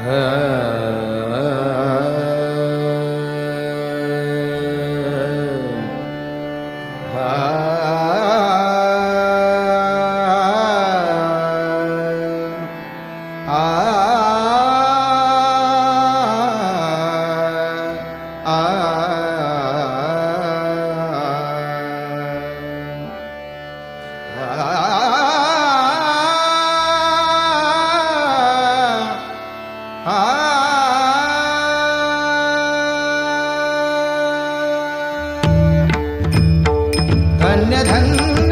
Ah धन्य धन्य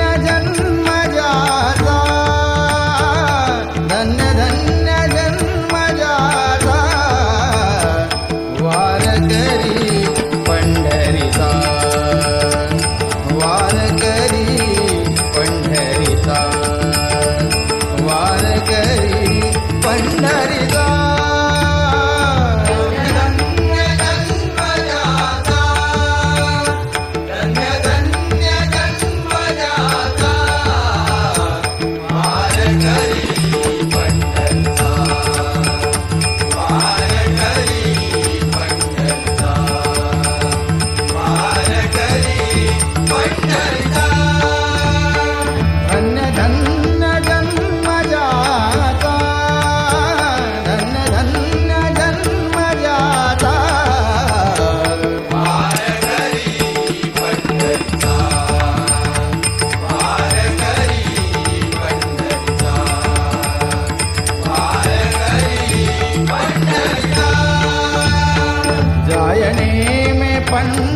जायने मे पन्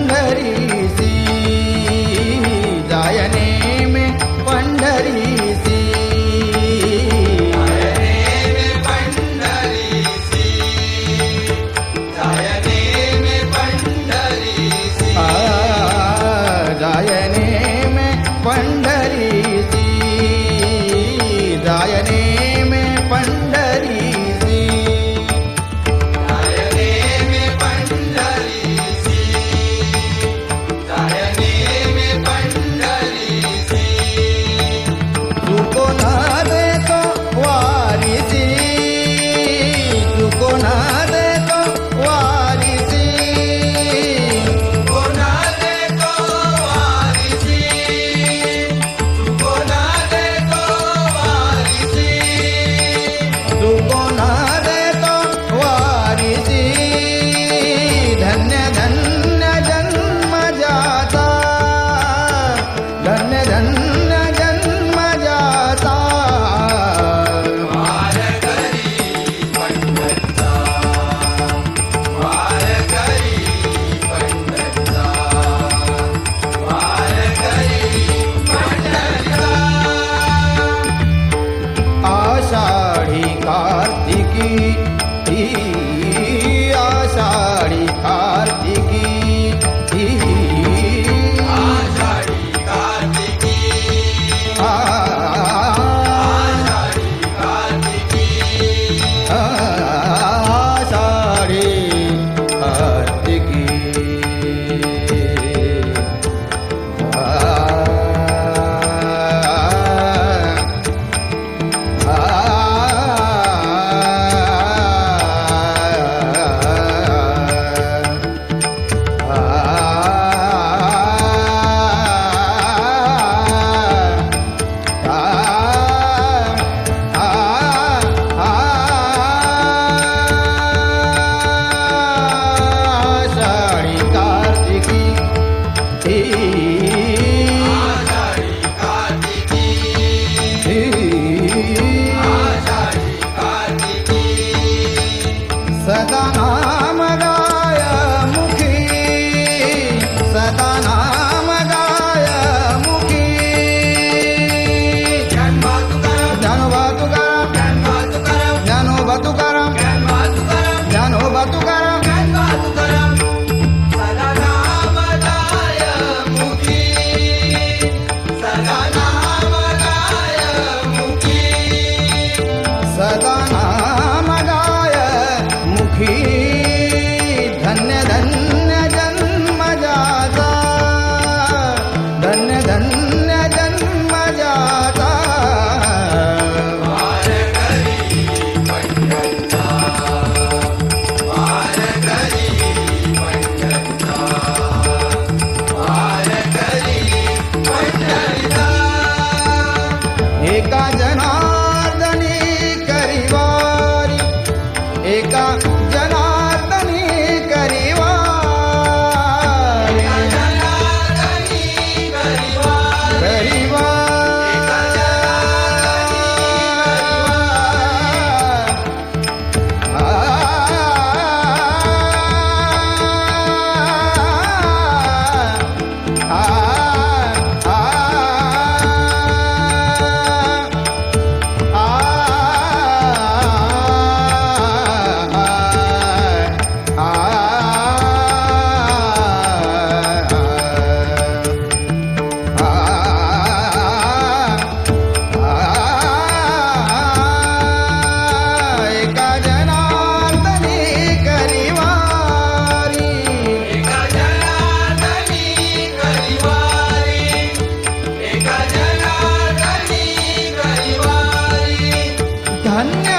Tuhan